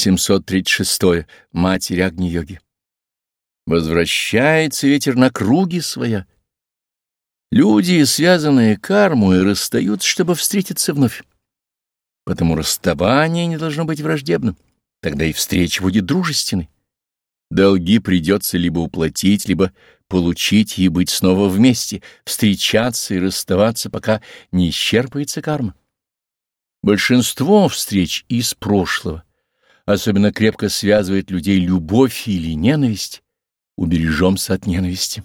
736. Матерь Агни-йоги. Возвращается ветер на круги своя. Люди, связанные кармой, расстаются, чтобы встретиться вновь. Потому расставание не должно быть враждебным, тогда и встреча будет дружественной. Долги придется либо уплатить, либо получить и быть снова вместе, встречаться и расставаться, пока не исчерпается карма. Большинство встреч из прошлого особенно крепко связывает людей любовь или ненависть, убережемся от ненависти.